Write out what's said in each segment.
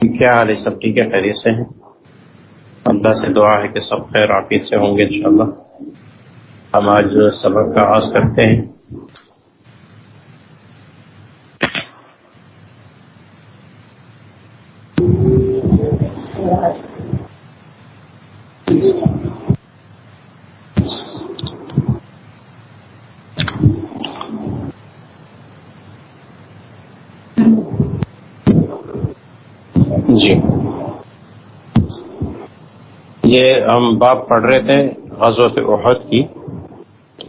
کیا حال ہے؟ سب ٹھیک ہے؟ خیریت سے ہیں؟ اللہ سے دعا ہے کہ سب خیر عافیت سے ہوں گے انشاءاللہ۔ ہم آج سبق کا آغاز کرتے ہیں جی یہ ہم باب پڑھ رہے تھے غزوت احد کی،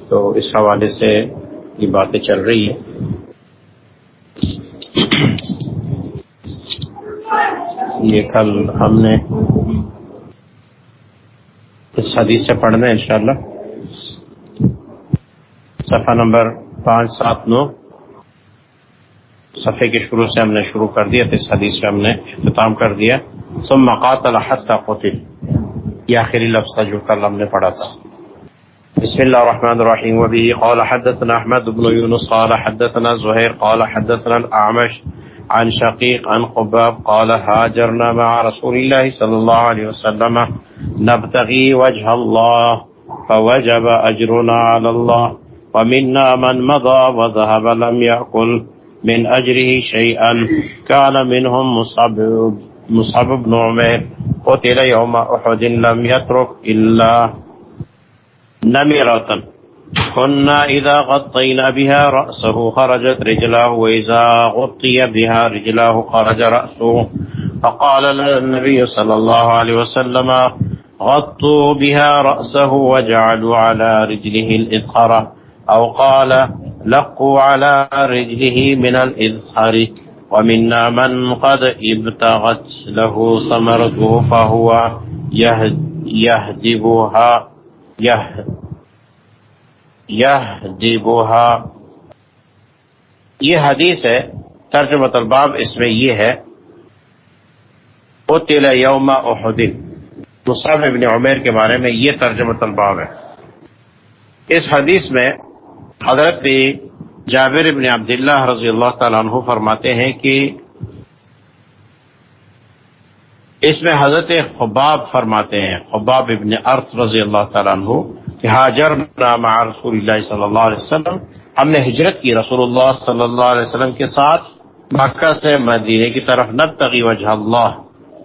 تو اس حوالے سے یہ باتیں چل رہی ہیں۔ یہ کل ہم نے اس حدیث سے پڑھنا ہے انشاءاللہ۔ صفحہ نمبر پانچ سات نو۔ صفحے کے شروع سے ہم نے شروع کر دیا، تو اس حدیث سے ہم نے اختتام کر دیا۔ ثم مقات الحت قتل۔ یہ آخری لفظ جو کل ہم نے پڑھا تھا۔ بسم الله الرحمن الرحيم وبه قال حدثنا أحمد بن يونس قال حدثنا زهير قال حدثنا الأعمش عن شقيق عن قباب قال هاجرنا مع رسول الله صلى الله عليه وسلم نبتغي وجه الله فوجب أجرنا على الله ومنا من مضى وذهب لم يأكل من أجره شيئا كان منهم مصعب, مصعب بن عمير قتل يوم أحد لم يترك إلا نمرة. كنا إذا غطينا بها رأسه خرجت رجلاه وإذا غطي بها رجلاه خرج رأسه. فقال لنا النبي صلى الله عليه وسلم غطوا بها رأسه وجعلوا على رجله الإذخرة أو قال لقوا على رجله من الإذخر ومنا من قد ابتغت له ثمرته فهو يهدبها يهدبها. یہ حدیث ہے ترجمۃ الباب اس میں یہ ہے، قتل یوم احد. مصعب ابن عمیر کے بارے میں یہ ترجمۃ الباب ہے۔ اس حدیث میں حضرت جابر ابن عبداللہ رضی اللہ تعالیٰ عنہ فرماتے ہیں کہ اس میں حضرت خباب فرماتے ہیں، خباب ابن ارث رضی اللہ تعالیٰ عنہ کہ حاجر مع رسول اللہ صلی اللہ علیہ وسلم، ہم نے ہجرت کی رسول اللہ صلی اللہ علیہ وسلم کے ساتھ مکہ سے مدینے کی طرف، نبتغی وجہ اللہ۔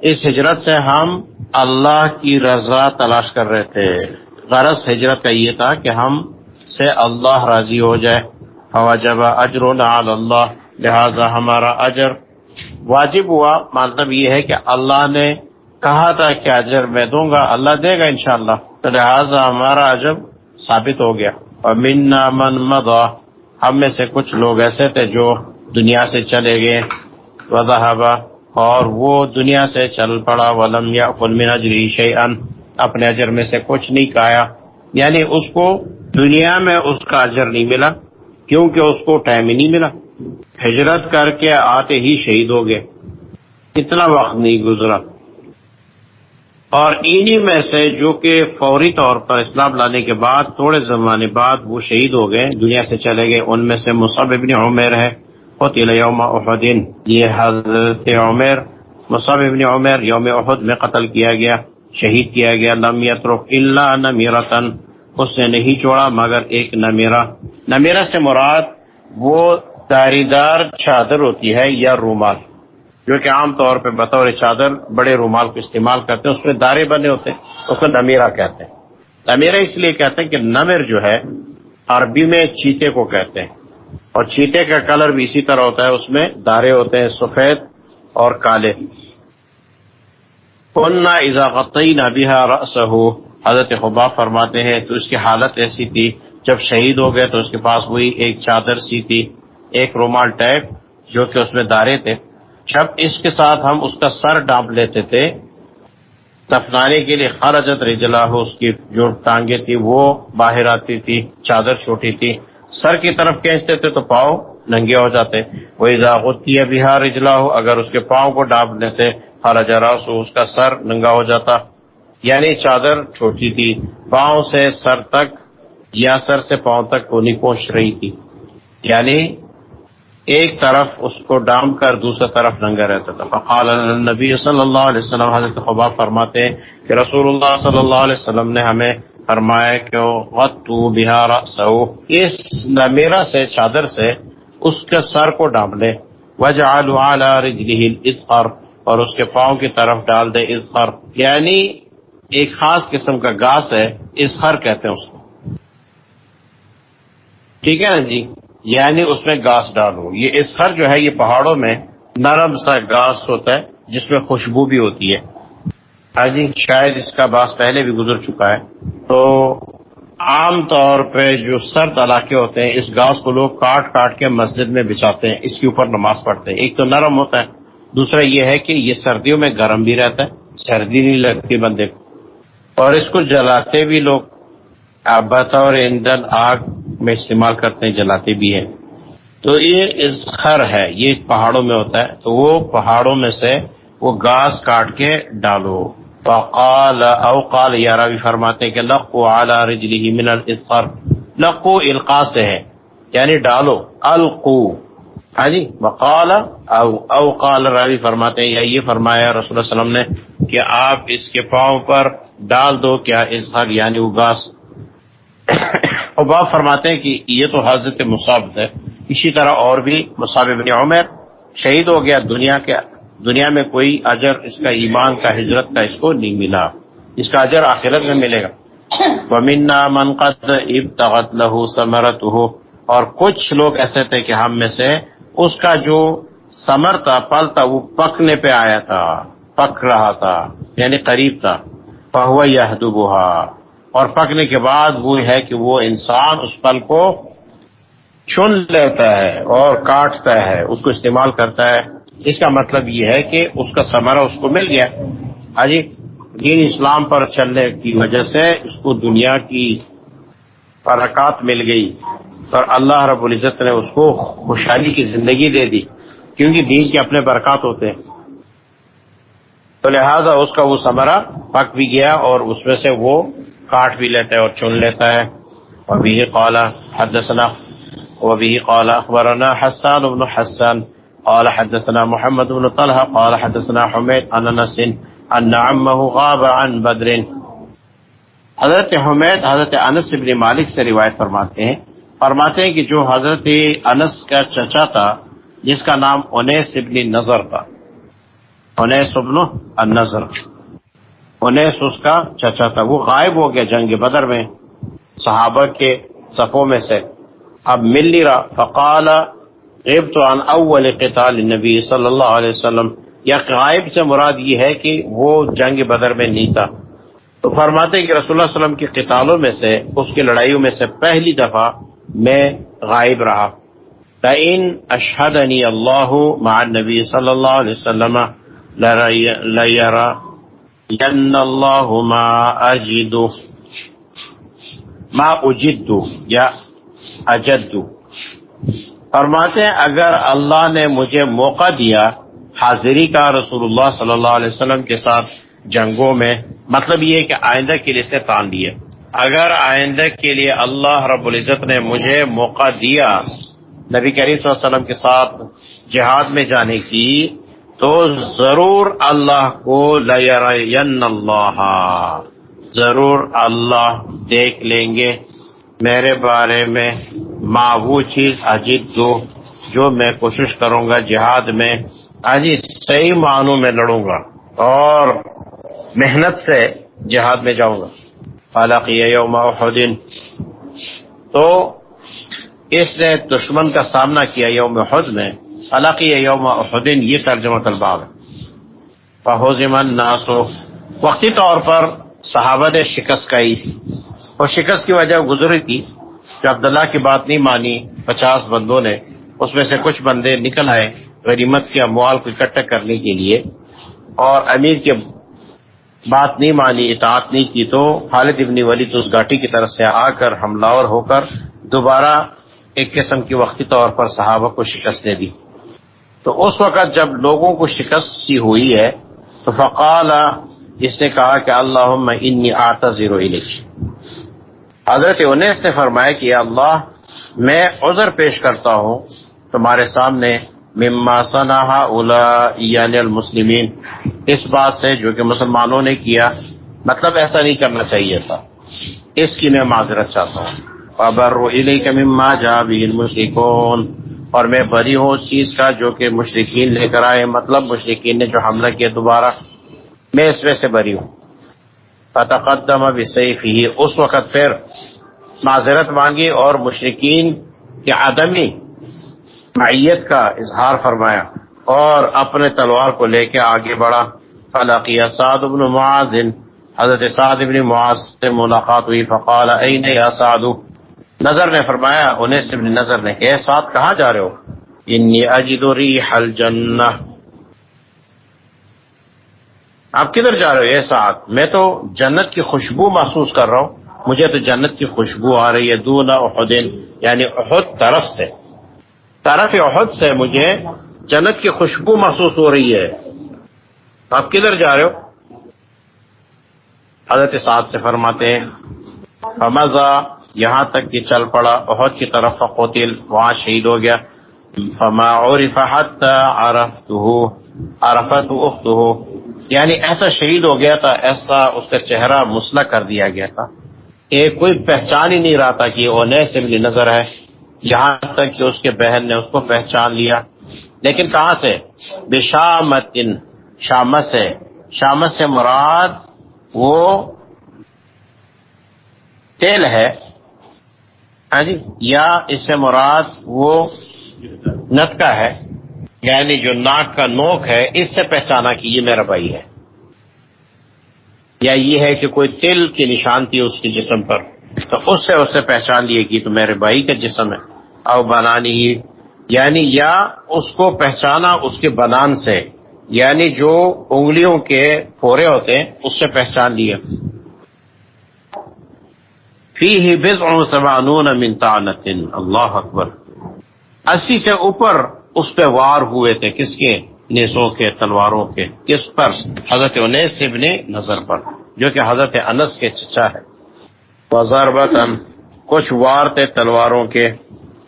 اس ہجرت سے ہم اللہ کی رضا تلاش کر رہے تھے۔ غرض ہجرت کا یہ تھا کہ ہم سے اللہ راضی ہو جائے۔ فوجب اجر اللہ، لہذا ہمارا اجر واجب ہوا۔ مطلب یہ ہے کہ اللہ نے کہا تھا کہ اجر میں دوں گا، اللہ دے گا انشاءاللہ۔ تو لہذا ہمارا اجر ثابت ہو گیا۔ اور منا من مدا ہم میں سے کچھ لوگ ایسے تھے جو دنیا سے چلے گئے۔ وضحبا اور وہ دنیا سے چل پڑا۔ ولم یا من اجری شیئن اپنے اجر میں سے کچھ نہیں کھایا یعنی اس کو دنیا میں اس کا اجر نہیں ملا۔ کیونکہ اس کو ٹائم ہی نہیں ملا۔ ہجرت کر کے آتے ہی شہید ہو گئے۔ اتنا وقت نہیں گزرا۔ اور انہی میں سے جو کہ فوری طور پر اسلام لانے کے بعد، تھوڑے زمانے بعد وہ شہید ہو گئے، دنیا سے چلے گئے۔ ان میں سے مصعب ابن عمیر ہے۔ قتل یوم احدین یہ حضرت عمیر مصعب ابن عمیر یوم احد میں قتل کیا گیا، شہید کیا گیا۔ لم یترک الا نمیرتن۔ اس نے نہیں چھوڑا، مگر ایک نمیرہ۔ نمیرہ سے مراد وہ داری دار چادر ہوتی ہے یا رومال، جو کہ عام طور پہ بطور چادر بڑے رومال کو استعمال کرتے ہیں، اس میں دارے بنے ہوتے ہیں، اس کو نمیرا کہتے ہیں۔ نمیرا اس لیے کہتے ہیں کہ نمر جو ہے، عربی میں چیتے کو کہتے ہیں۔ اور چیتے کا کلر بھی اسی طرح ہوتا ہے، اس میں دارے ہوتے ہیں، سفید اور کالے۔ کنہ اضاقی نبیہ رس حضرت خبا فرماتے ہیں، تو اس کی حالت ایسی تھی جب شہید ہو گئے تو اس کے پاس وہی ایک چادر سی تھی، ایک رومال ٹیپ جو کہ اس میں دارے تھے۔ جب اس کے ساتھ ہم اس کا سر ڈانپ لیتے تھے، دفنانے کے لیے خرجت رجلا ہو اس کی جو ٹانگیں تھی وہ باہر آتی تھی، چادر چھوٹی تھی۔ سر کی طرف کھینچتے تھے تو پاؤں ننگے ہو جاتے۔ وہ اضاقتی ہے بہار رجلا ہو اگر اس کے پاؤں کو ڈانپ لیتے، خرج سو اس کا سر ننگا ہو جاتا۔ یعنی چادر چھوٹی تھی، پاؤں سے سر تک یا سر سے پاؤں تک وہ نہیں پہنچ رہی تھی۔ یعنی ایک طرف اس کو ڈام کر دوسرا طرف ننگا رہتا تھا۔ فقال نبی صلی اللہ علیہ وسلم، حضرت خباب فرماتے ہیں کہ رسول اللہ صلی اللہ علیہ وسلم نے ہمیں فرمایا کہ غطو بہار سو اس نمیرا سے، چادر سے اس کے سر کو ڈام لے۔ وجعلوا على رجله اور اس کے پاؤں کی طرف ڈال دے اسخر یعنی ایک خاص قسم کا گاس ہے اسخر کہتے ہیں اس کو۔ ٹھیک ہے نا جی؟ یعنی اس میں گاس ڈالو۔ یہ اسخر جو ہے، یہ پہاڑوں میں نرم سا گاس ہوتا ہے، جس میں خوشبو بھی ہوتی ہے۔ ہاں جی شاید اس کا باس پہلے بھی گزر چکا ہے۔ تو عام طور پہ جو سرد علاقے ہوتے ہیں، اس گاس کو لوگ کاٹ کاٹ کے مسجد میں بچھاتے ہیں، اس کے اوپر نماز پڑھتے ہیں۔ ایک تو نرم ہوتا ہے، دوسرا یہ ہے کہ یہ سردیوں میں گرم بھی رہتا ہے، سردی نہیں لگتی بندے کو۔ اور اس کو جلاتے بھی لوگ۔ بطور ایندھن، آگ میں استعمال کرتے ہیں، جلاتے بھی ہیں۔ تو یہ خر ہے، یہ پہاڑوں میں ہوتا ہے۔ تو وہ پہاڑوں میں سے وہ گاس کاٹ کے ڈالو۔ فقال او قال، یا راوی فرماتے کہ لقو علی رجلہ من الاسخر لقو القا سے ہے یعنی ڈالو۔ القو۔ ہاں جی وقال او او قال، راوی فرماتے ہیں، یا یہ فرمایا رسول اللہ علیہ وسلم نے کہ آپ اس کے پاؤں پر ڈال دو، کیا اظہر یعنی وہ گاس۔ اور باپ فرماتے ہیں کہ یہ تو حضرت مصعب ہے۔ اسی طرح اور بھی مصعب بن عمر شہید ہو گیا دنیا کے دنیا میں کوئی اجر اس کا ایمان کا ہجرت کا اس کو نہیں ملا۔ اس کا اجر آخرت میں ملے گا۔ ومنا من قد ابتغت له ثمرته۔ اور کچھ لوگ ایسے تھے کہ ہم میں سے اس کا جو سمر تھا پل تھا، وہ پکنے پہ آیا تھا، پک رہا تھا یعنی قریب تھا۔ فہو يهدبها۔ اور پکنے کے بعد وہ ہے کہ وہ انسان اس پل کو چن لیتا ہے اور کاٹتا ہے، اس کو استعمال کرتا ہے۔ اس کا مطلب یہ ہے کہ اس کا سمرا اس کو مل گیا۔ ہاں جی دین اسلام پر چلنے کی وجہ سے اس کو دنیا کی برکات مل گئی اور اللہ رب العزت نے اس کو خوشحالی کی زندگی دے دی، کیونکہ دین کے اپنے برکات ہوتے ہیں۔ تو لہذا اس کا وہ سمرا پک بھی گیا اور اس میں سے وہ کاٹ بھی لیتا ہے اور چن لیتا ہے۔ وبه قال، حدثنا، وبه قال، اخبرنا حسان بن حسان، قال، حدثنا محمد بن طلحه قال، حدثنا حميد عن انس، ان عمه غاب عن بدر۔ حضرت حمید، حضرت انس بن مالک سے روایت فرماتے ہیں۔ فرماتے ہیں کہ جو حضرت انس کا چچا تھا، جس کا نام انیس ابن نظر تھا۔ انیس ابن النظر۔ انیس اس کا چچا تھا۔ وہ غائب ہو گیا جنگ بدر میں، صحابہ کے صفوں میں سے۔ اب مل نہیں رہا۔ فقال غیب تو عن اول قتال نبی صلی اللہ علیہ وسلم۔ یا غائب سے مراد یہ ہے کہ وہ جنگ بدر میں نہیں تھا۔ تو فرماتے کہ رسول اللہ علیہ وسلم کے قتالوں میں سے، اس کی لڑائیوں میں سے پہلی دفعہ میں غائب رہا۔ ان اشہدنی اللہ مع النبی صلی اللہ علیہ وسلم ین اللہ ما اجد ما اجد یا اجد فرماتے ہیں، اگر اللہ نے مجھے موقع دیا، حاضری کا رسول اللہ صلی اللہ علیہ وسلم کے ساتھ جنگوں میں مطلب یہ کہ آئندہ کے لیے سے تان دیے اگر آئندہ کے لیے اللہ رب العزت نے مجھے موقع دیا، نبی کریم صلی اللہ علیہ وسلم کے ساتھ جہاد میں جانے کی تو ضرور اللہ کو لین اللہ ضرور اللہ دیکھ لیں گے۔ میرے بارے میں ماں وہ چیز اجیت دو جو میں کوشش کروں گا جہاد میں۔ اجی صحیح معنوں میں لڑوں گا اور محنت سے جہاد میں جاؤں گا۔ حالانکہ یوم احدین تو اس نے دشمن کا سامنا کیا یوم حد میں۔ حالانکہ یوم احدین یہ ترجمہ طلباب ہے۔ فہوزمن ناسو وقتی طور پر صحابہ نے شکست کئی۔ اور شکست کی وجہ گزری تھی جو عبداللہ کی بات نہیں مانی، پچاس بندوں نے اس میں سے کچھ بندے نکل آئے غریمت کے اموال کو اکٹھا کرنے کے لیے۔ اور امیر کے بات نہیں مانی، اطاعت نہیں کی، تو خالد ابن ولی تو اس گاٹی کی طرف سے آ کر حملہ ہو کر دوبارہ ایک قسم کی وقتی طور پر صحابہ کو شکست دے دی۔ تو اس وقت جب لوگوں کو شکست سی ہوئی ہے، تو فقال، اس نے کہا کہ اللہ انی آتا زیرو حضرت انیس نے فرمایا کہ اللہ، میں عذر پیش کرتا ہوں تمہارے سامنے، مما صنع اولا یعنی المسلمین۔ اس بات سے جو کہ مسلمانوں نے کیا مطلب ایسا نہیں کرنا چاہیے تھا۔ اس کی میں معذرت چاہتا ہوں۔ ابر علی کا مما جا بھی مشرقون اور میں بری ہوں اس چیز کا جو کہ مشرقین لے کر آئے مطلب مشرقین نے جو حملہ کیا دوبارہ، میں اس میں سے بری ہوں۔ فتقدم بسیف ہی اس وقت پھر معذرت مانگی اور مشرقین کے عدمی معیت کا اظہار فرمایا اور اپنے تلوار کو لے کے آگے بڑھا۔ فلقی سعد بن معاذ، حضرت سعد بن معاذ سے ملاقات ہوئی، فقال این یا سعد؟ نظر نے فرمایا انہیں سے نظر نے کہ سعد کہاں جا رہے ہو؟ انی اجد ریح الجنہ۔ آپ کدھر جا رہے ہو یہ سعد؟ میں تو جنت کی خوشبو محسوس کر رہا ہوں۔ مجھے تو جنت کی خوشبو آ رہی ہے، دون احدین یعنی احد طرف سے۔ طرف احد سے مجھے جنت کی خوشبو محسوس ہو رہی ہے۔ آپ کدھر جا رہے ہو؟ حضرت سعد سے فرماتے ہیں فمزا یہاں تک کہ چل پڑا عہد کی طرف فقوتل وہاں شہید ہو گیا۔ فما عرف حتى عرفته عرفت اخته۔ یعنی ایسا شہید ہو گیا تھا ایسا اس کا چہرہ مسلح کر دیا گیا تھا۔ کہ کوئی پہچان ہی نہیں رہا تھا کہ وہ نئے سے نظر ہے۔ یہاں تک کہ اس کے بہن نے اس کو پہچان لیا۔ لیکن کہاں سے؟ بشامت شامت سے۔ شامت سے مراد وہ تیل ہے۔ ہاں جی یا اس سے مراد وہ نتکا ہے یعنی جو ناک کا نوک ہے، اس سے پہچانا کہ یہ میرا بھائی ہے۔ یا یہ ہے کہ کوئی تل کی نشان تھی اس کے جسم پر، تو اس سے اسے پہچان لیے کہ تو میرے بھائی کا جسم ہے۔ او بنانی یعنی یا اس کو پہچانا اس کے بنان سے یعنی جو انگلیوں کے پورے ہوتے ہیں، اس سے پہچان لیا فی ہی بز سبانون منتانت اللہ اکبر. اسی سے اوپر اس پہ وار ہوئے تھے. کس کے؟ نیسوں کے، تلواروں کے. کس پر؟ حضرت انیس ابن نظر پر. جو کہ حضرت انس کے چچا ہے. وزار کچھ وار تھے تلواروں کے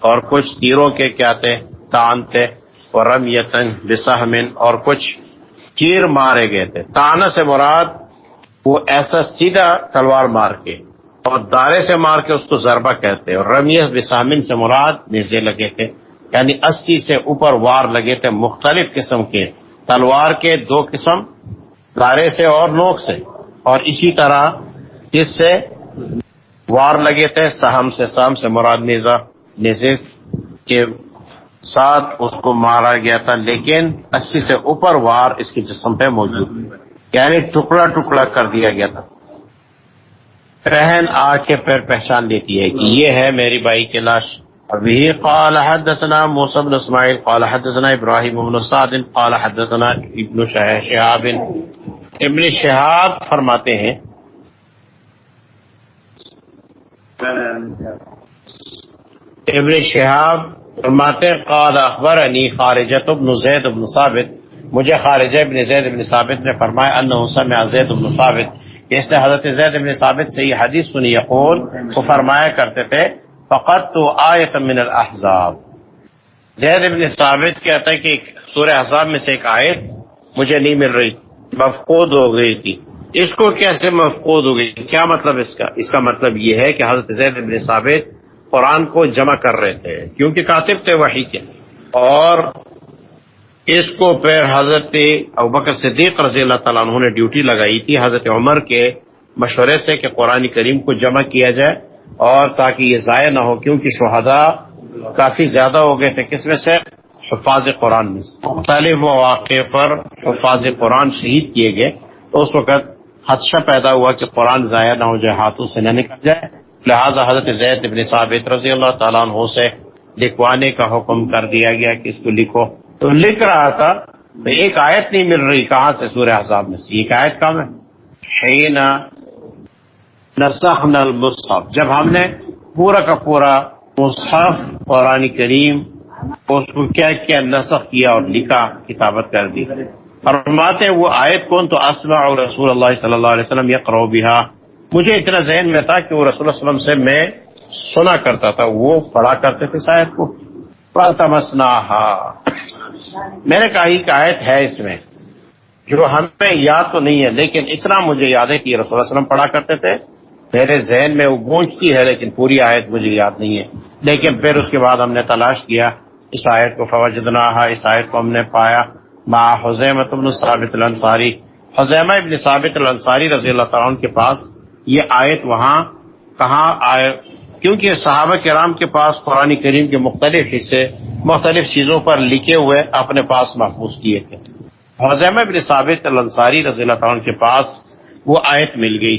اور کچھ تیروں کے کیا تھے؟ تان تھے. اور رم یتن بسہمن اور کچھ چیر مارے گئے تھے. تانا سے مراد وہ ایسا سیدھا تلوار مار کے اور دارے سے مار کے اس کو ضربہ کہتے اور رمیت بسامن سے مراد نیزے لگے تھے یعنی اسی سے اوپر وار لگے تھے مختلف قسم کے، تلوار کے دو قسم، دارے سے اور نوک سے۔ اور اسی طرح جس سے وار لگے تھے، سہم سے سہم سے مراد نیزا نیزے کے ساتھ اس کو مارا گیا تھا، لیکن اسی سے اوپر وار اس کے جسم پہ موجود۔ یعنی ٹکڑا ٹکڑا کر دیا گیا تھا۔ پہن آ کے پھر پہچان لیتی ہے کہ یہ ہے میری بائی کی لاش ابھی قال حدثنا موسى بن اسماعيل قال حدثنا ابراهيم بن سعد، قال حدثنا ابن شهاب ابن شهاب فرماتے ہیں، ابن شهاب فرماتے قال اخبرني خارجة بن زيد بن ثابت۔ مجھے خارجہ ابن زید ابن ثابت نے فرمایا انه سمع زید بن ثابت۔ اس نے حضرت زید ابن ثابت سے یہ حدیث سنی، یقول، وہ فرمایا کرتے تھے، فقط تو آیت من الاحزاب۔ زید ابن ثابت کہتا ہے کہ سورہ احزاب میں سے ایک آیت مجھے نہیں مل رہی، مفقود ہو گئی تھی۔ اس کو کیسے مفقود ہو گئی؟ کیا مطلب اس کا؟ اس کا مطلب یہ ہے کہ حضرت زید ابن ثابت قرآن کو جمع کر رہے تھے، کیونکہ کاتب تھے وہی کے۔ اور اس کو پھر حضرت ابکر صدیق رضی اللہ تعالیٰ عنہ نے ڈیوٹی لگائی تھی، حضرت عمر کے مشورے سے کہ قرآن کریم کو جمع کیا جائے اور تاکہ یہ ضائع نہ ہو، کیونکہ شہداء کافی زیادہ ہو گئے تھے۔ کس میں سے؟ حفاظ قرآن میں سے۔ مختلف مواقع پر حفاظ قرآن شہید کیے گئے۔ تو اس وقت خدشہ پیدا ہوا کہ قرآن ضائع نہ ہو جائے، ہاتھوں سے نہ نکل جائے۔ لہذا حضرت زید ابن ثابت رضی اللہ تعالیٰ عنہ سے لکھوانے کا حکم کر دیا گیا کہ اس کو لکھو۔ تو لکھ رہا تھا تو ایک آیت نہیں مل رہی، کہاں سے سورہ حساب میں سے؟ ایک آیت کام ہے۔ نسخن المصحف۔ جب ہم نے پورا کا پورا مصحف قرآن کریم، اس کو کیا کیا، نسخ کیا اور لکھا کتابت کر دی۔ فرماتے وہ آیت کون؟ تو اسما اور رسول اللہ صلی اللہ علیہ وسلم یا کرو مجھے اتنا ذہن میں تھا کہ وہ رسول اللہ علیہ وسلم سے میں سنا کرتا تھا، وہ پڑھا کرتے تھے شاید کو۔ تمسنا میں نے کہا کہ آیت ہے اس میں، جو ہمیں یاد تو نہیں ہے، لیکن اتنا مجھے یاد ہے کہ رسول اللہ علیہ وسلم پڑھا کرتے تھے۔ میرے ذہن میں وہ گونجتی ہے، لیکن پوری آیت مجھے یاد نہیں ہے۔ لیکن پھر اس کے بعد ہم نے تلاش کیا، اس آیت کو فوجدنا اس آیت کو ہم نے پایا۔ ما حزیمت ابن ثابت الانصاری۔ حزیمہ ابن ثابت الانصاری رضی اللہ تعالیٰ عنہ کے پاس یہ آیت وہاں کہاں آئے؟ کیونکہ صحابہ کرام کے پاس قرآن کریم کے مختلف حصے مختلف چیزوں پر لکھے ہوئے اپنے پاس محفوظ کیے تھے۔ حزیمہ ابن ثابت الانصاری رضی اللہ تعالیٰ کے پاس وہ آیت مل گئی۔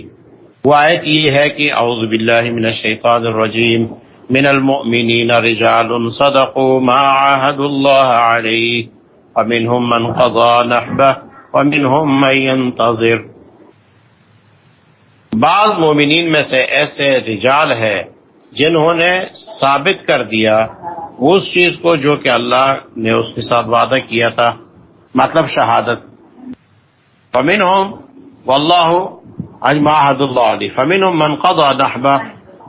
وہ آیت یہ ہے کہ اعوذ باللہ من الشیطان الرجیم، من المؤمنین رجال صدقوا ما عاهدوا الله عليه ومنهم من قضى نحبه ومنهم من ينتظر بعض مومنین میں سے ایسے رجال ہے جنہوں نے ثابت کر دیا اس چیز کو جو کہ اللہ نے اس کے ساتھ وعدہ کیا تھا مطلب شہادت۔ فمن ہوں واللہ اجماحد اللہ علی فمن من قضى نحبه۔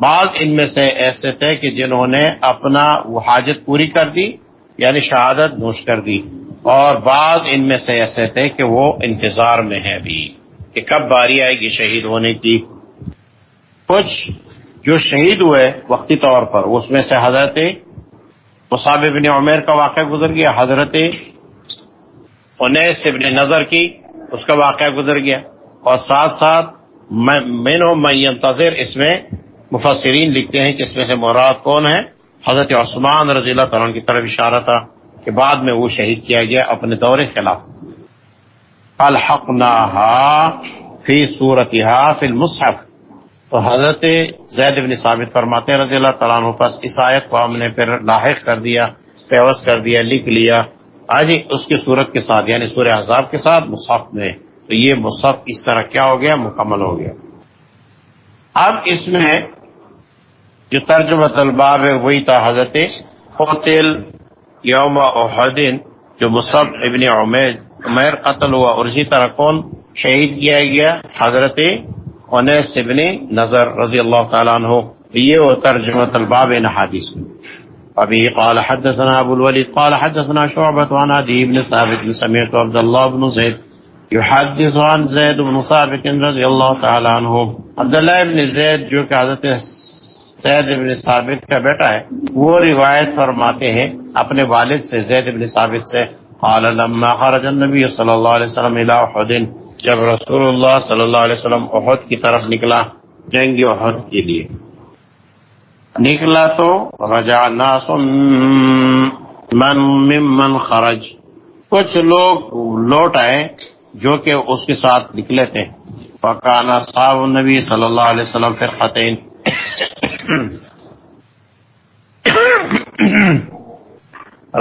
بعض ان میں سے ایسے تھے کہ جنہوں نے اپنا وہ حاجت پوری کر دی یعنی شہادت نوش کر دی۔ اور بعض ان میں سے ایسے تھے کہ وہ انتظار میں ہے بھی۔ کہ کب باری آئے گی شہید ہونے کی؟ کچھ جو شہید ہوئے وقتی طور پر، اس میں سے حضرت مصعب بن عمیر کا واقعہ گزر گیا، حضرت انیس ابن نظر کی اس کا واقعہ گزر گیا۔ اور ساتھ ساتھ مین و منتظر اس میں مفسرین لکھتے ہیں کہ اس میں سے مراد کون ہے۔ حضرت عثمان رضی اللہ تعالیٰ کی طرف اشارہ تھا کہ بعد میں وہ شہید کیا گیا اپنے دور خلاف۔ الحق فی صورت فی المصحف۔ تو حضرت زید بن ثابت فرماتے ہیں رضی اللہ تعالیٰ عنہ پس اس آیت کو ہم نے پھر لاحق کر دیا پیوس کر دیا، لکھ لیا۔ آج اس کی صورت کے ساتھ یعنی سورہ عذاب کے ساتھ مصحف میں۔ تو یہ مصحف اس طرح کیا ہو گیا؟ مکمل ہو گیا۔ اب اس میں جو ترجمہ طلباب ہے وہی تھا، حضرت قتل یوم احدین جو مصحف ابن عمیر عمیر قتل ہوا۔ اور اسی طرح کون؟ شہید کیا گیا؟ حضرت انیس ابن نظر رضی اللہ تعالیٰ عنہ، یہ وہ ترجمہ طلباب حادث میں۔ ابھی قال حدثنا ابو الولید، قال حدثنا شعبت عن عدی بن ثابت سمیت عبد اللہ بن زید يحدث عن زید بن ثابت رضی اللہ تعالی عنہ۔ عبداللہ بن زید، جو کہ حضرت زید بن ثابت کا بیٹا ہے، وہ روایت فرماتے ہیں اپنے والد سے، زید بن ثابت سے، قال لما خرج النبی صلی اللہ علیہ وسلم الى احد۔ جب رسول اللہ صلی اللہ علیہ وسلم احد کی طرف نکلا، جنگ احد کے لیے۔ نکلا تو رجا ناس من ممن خرج۔ کچھ لوگ لوٹ آئے جو کہ اس کے ساتھ نکلے تھے۔ پکانا صاحب نبی صلی اللہ علیہ وسلم پھر خطین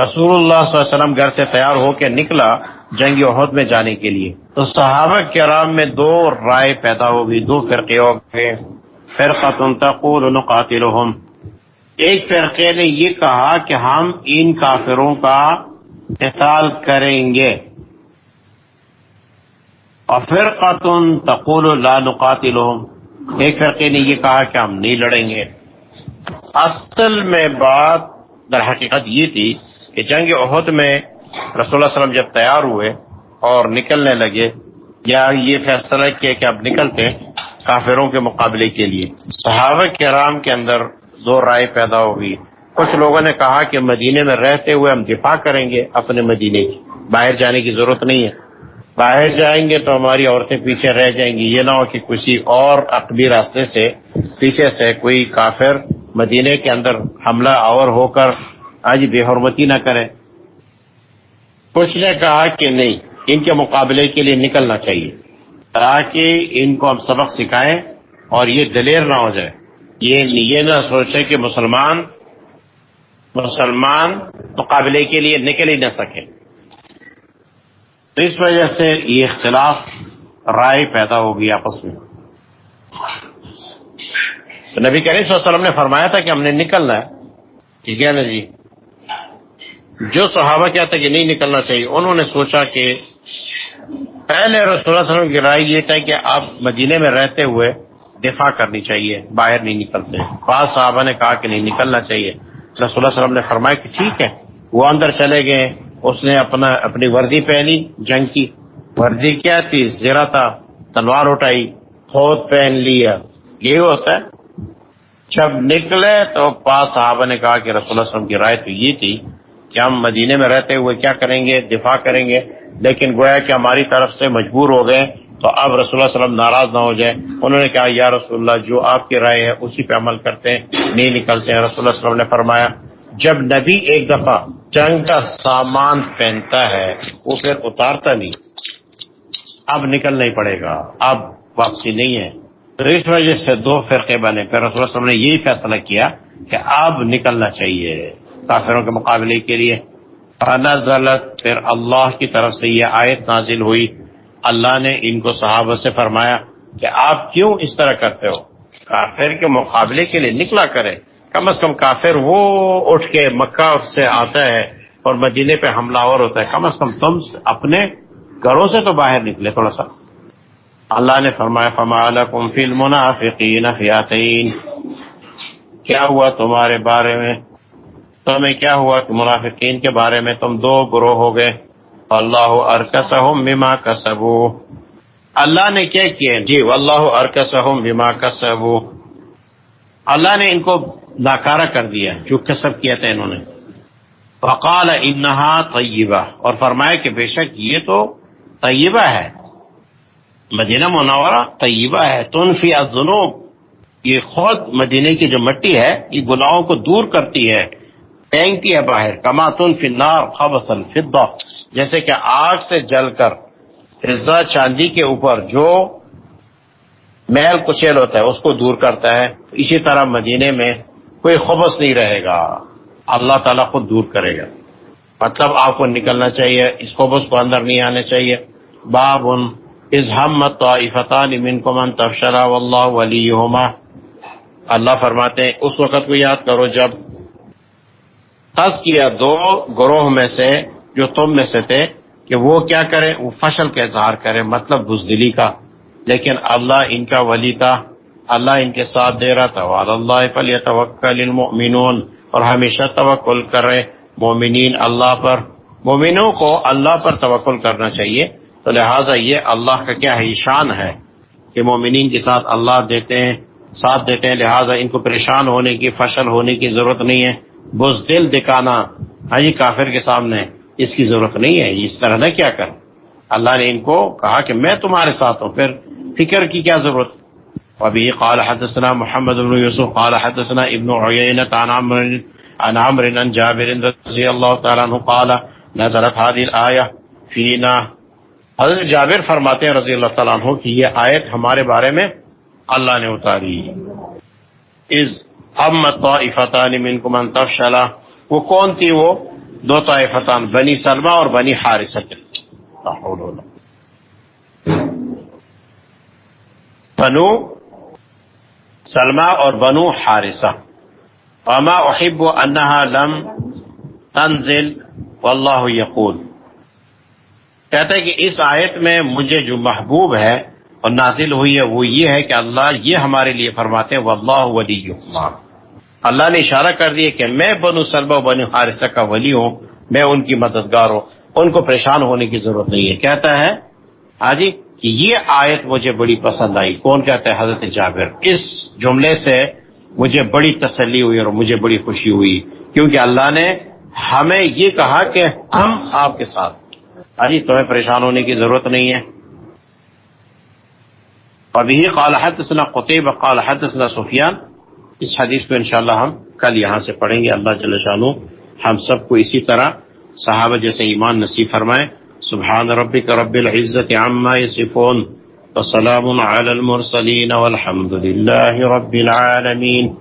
رسول اللہ صلی اللہ علیہ وسلم گھر سے تیار ہو کے نکلا۔ جنگی عہد میں جانے کے لیے۔ تو صحابہ کرام میں دو رائے پیدا ہو گئی دو فرقے ہو گئے فرقت تقول نقاتلہم۔ ایک فرقے نے یہ کہا کہ ہم ان کافروں کا قتال کریں گے۔ اور فرقتن تقول لا نقاتلہم۔ ایک فرقے نے یہ کہا کہ ہم نہیں لڑیں گے۔ اصل میں بات در حقیقت یہ تھی کہ جنگ عہد میں رسول اللہ علیہ وسلم جب تیار ہوئے اور نکلنے لگے، یا یہ فیصلہ کیا کہ اب نکلتے کافروں کے مقابلے کے لیے۔ صحابہ کرام کے اندر دو رائے پیدا ہوگی کچھ لوگوں نے کہا کہ مدینے میں رہتے ہوئے ہم دفاع کریں گے اپنے مدینے کی۔ باہر جانے کی ضرورت نہیں ہے۔ باہر جائیں گے تو ہماری عورتیں پیچھے رہ جائیں گی۔ یہ نہ ہو کہ کسی اور عقبی راستے سے پیچھے سے کوئی کافر مدینے کے اندر حملہ آور ہو کر آج بے حرمتی نہ کرے کچھ نے کہا کہ نہیں، ان کے مقابلے کے لیے نکلنا چاہیے۔ تاکہ ان کو ہم سبق سکھائیں اور یہ دلیر نہ ہو جائے۔ یہ یہ نہ سوچے کہ مسلمان مسلمان مقابلے کے لیے نکل ہی نہ سکے۔ تو اس وجہ سے یہ اختلاف، رائے پیدا ہوگی آپس میں۔ تو نبی کریم صلی اللہ علیہ وسلم نے فرمایا تھا کہ ہم نے نکلنا ہے۔ ٹھیک ہے نا جی؟ جو صحابہ کیا تھا کہ نہیں نکلنا چاہیے، انہوں نے سوچا کہ پہلے رسول اللہ علیہ وسلم کی رائے یہ تھا کہ آپ مدینے میں رہتے ہوئے دفاع کرنی چاہیے، باہر نہیں نکلتے۔ بعض صحابہ نے کہا کہ نہیں نکلنا چاہیے۔ رسول اللہ علیہ وسلم نے فرمایا کہ ٹھیک ہے، وہ اندر چلے گئے۔ اس نے اپنا، اپنی وردی پہنی، جنگ کی۔ وردی کیا تھی؟ زیرا تھا، تلوار اٹھائی خود پہن لیا۔ یہ ہوتا ہے، جب نکلے تو پاس صحابہ نے کہا کہ رسول اللہ علیہ وسلم کی رائے تو یہ تھی کہ ہم مدینے میں رہتے ہوئے کیا کریں گے؟ دفاع کریں گے۔ لیکن گویا کہ ہماری طرف سے مجبور ہو گئے تو اب رسول اللہ علیہ وسلم ناراض نہ ہو جائے انہوں نے کہا، یا رسول اللہ، جو آپ کی رائے ہے، اسی پہ عمل کرتے ہیں، نہیں نکلتے ہیں۔ رسول اللہ علیہ وسلم نے فرمایا، جب نبی ایک دفعہ جنگ کا سامان پہنتا ہے، وہ پھر اتارتا نہیں۔ اب نکلنا ہی پڑے گا، اب واپسی نہیں ہے۔ تو اس وجہ سے دو فرقے بنے۔ پھر رسول اللہ علیہ وسلم نے یہی فیصلہ کیا کہ اب نکلنا چاہیے۔ کافروں کے مقابلے کے لیے۔ نزلت پھر اللہ کی طرف سے یہ آیت نازل ہوئی۔ اللہ نے ان کو صحابہ سے فرمایا کہ آپ کیوں اس طرح کرتے ہو؟ کافر کے مقابلے کے لیے نکلا کرے۔ کم از کم کافر وہ اٹھ کے مکہ سے آتا ہے اور مدینے پہ حملہ اور ہوتا ہے۔ کم از کم تم اپنے گھروں سے تو باہر نکلے تھوڑا سا۔ اللہ نے فرمایا، فما فی المنافقین فیاتین کیا ہوا تمہارے بارے میں؟ تمہیں کیا ہوا کہ منافقین کے بارے میں تم دو گروہ ہو گئے؟ اللہ ارکسہم بما کسبو۔ اللہ نے کیا کیا؟ جی اللہ ارکسہم بما کسبو۔ اللہ نے ان کو ناکارہ کر دیا، جو کسب کیا تھا انہوں نے۔ فقال انہا طیبہ۔ اور فرمایا کہ بے شک یہ تو طیبہ ہے۔ مدینہ منورہ طیبہ ہے۔ تنفی الذنوب۔ یہ خود مدینے کی جو مٹی ہے، یہ گناہوں کو دور کرتی ہے۔ پھینکتی ہے باہر کما تن فی النار خبث الفضہ جیسے کہ آگ سے جل کر فضا چاندی کے اوپر جو محل کچیل ہوتا ہے، اس کو دور کرتا ہے، اسی طرح مدینے میں کوئی خبص نہیں رہے گا۔ اللہ تعالیٰ خود دور کرے گا۔ مطلب آپ کو نکلنا چاہیے، اس خبص کو اندر نہیں آنے چاہیے۔ باب ان از ہمت امن کو من تفشرا اللہ ولی اللہ فرماتے ہیں، اس وقت کو یاد کرو جب قص کیا دو گروہ میں سے جو تم میں سے تھے کہ وہ کیا کرے وہ فشل کا اظہار کرے مطلب بزدلی کا۔ لیکن اللہ ان کا ولی تھا، اللہ ان کے ساتھ دے رہا تھا۔ اللہ فلی توکل المؤمنون، اور ہمیشہ توکل کرے مومنین اللہ پر۔ مومنوں کو اللہ پر توکل کرنا چاہیے۔ تو لہٰذا یہ اللہ کا کیا ہے؟ شان ہے کہ مومنین کے ساتھ اللہ دیتے ہیں، ساتھ دیتے ہیں۔ لہٰذا ان کو پریشان ہونے کی، فشل ہونے کی ضرورت نہیں ہے۔ بز دل دکھانا ہاں جی کافر کے سامنے اس کی ضرورت نہیں ہے اس طرح نہ کیا کر اللہ نے ان کو کہا کہ میں تمہارے ساتھ ہوں، پھر فکر کی کیا ضرورت؟ ابھی قال حدثنا محمد بن یوسف، قال حدثنا ابن عیینت عن عمر عن عمر عن جابر رضی اللہ تعالیٰ عنہ قال نظرت هذه الآیہ فینا۔ حضرت جابر فرماتے ہیں رضی اللہ تعالیٰ عنہ کہ یہ آیت ہمارے بارے میں اللہ نے اتاری۔ از امت طائفتان منکم ان تفشلا، وہ کون تھی وہ؟ دو طائفتان، بنی سلمہ اور بنی حارثت بنو سلمہ اور بنو حارثہ۔ وما احب انها لم تنزل، واللہ یقول۔ کہتا ہے کہ اس آیت میں مجھے جو محبوب ہے اور نازل ہوئی ہے، وہ یہ ہے کہ اللہ یہ ہمارے لیے فرماتے ہیں، واللہ ولی اللہ۔ اللہ نے اشارہ کر دیا کہ میں بنو سلبہ بنو حارثہ کا ولی ہوں، میں ان کی مددگار ہوں، ان کو پریشان ہونے کی ضرورت نہیں ہے۔ کہتا ہے ہاں جی کہ یہ آیت مجھے بڑی پسند آئی۔ کون کہتا ہے؟ حضرت جابر۔ اس جملے سے مجھے بڑی تسلی ہوئی اور مجھے بڑی خوشی ہوئی، کیونکہ اللہ نے ہمیں یہ کہا کہ ہم آپ کے ساتھ۔ ہاں جی تمہیں پریشان ہونے کی ضرورت نہیں ہے۔ ابھی قال حدثنا قطیب قال حدثنا سفیان۔ اس حدیث کو انشاءاللہ ہم کل یہاں سے پڑھیں گے۔ اللہ جل شانو ہم سب کو اسی طرح صحابہ جیسے ایمان نصیب فرمائے۔ سبحان ربک رب العزت عما یصفون وسلام علی المرسلین والحمد للہ رب العالمین۔